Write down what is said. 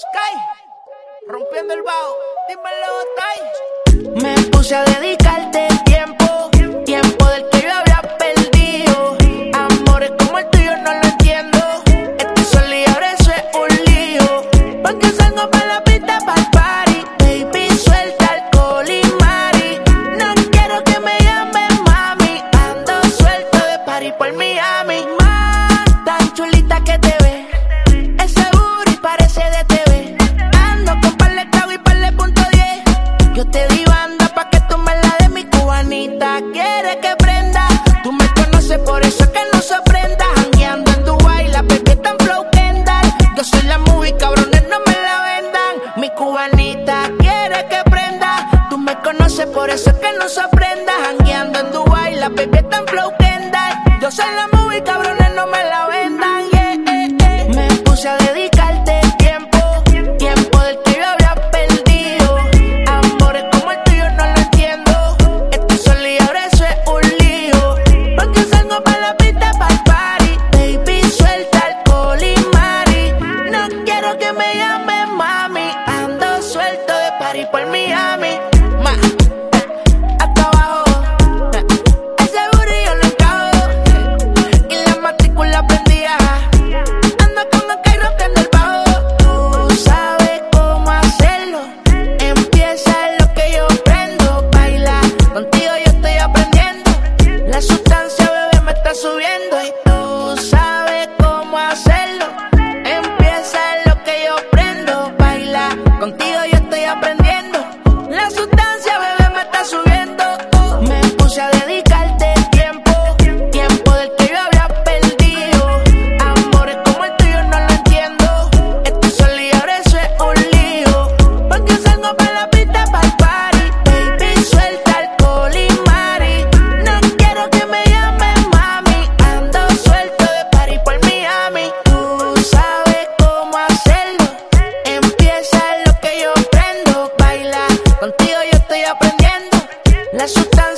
Sky, rompiendo el bajo, dímelo, Tai. Me puse a dedicar. por eso es que no se aprenda. Jangueando en Dubai, la baby está en flow Yo soy la Laço ajuda. na chuta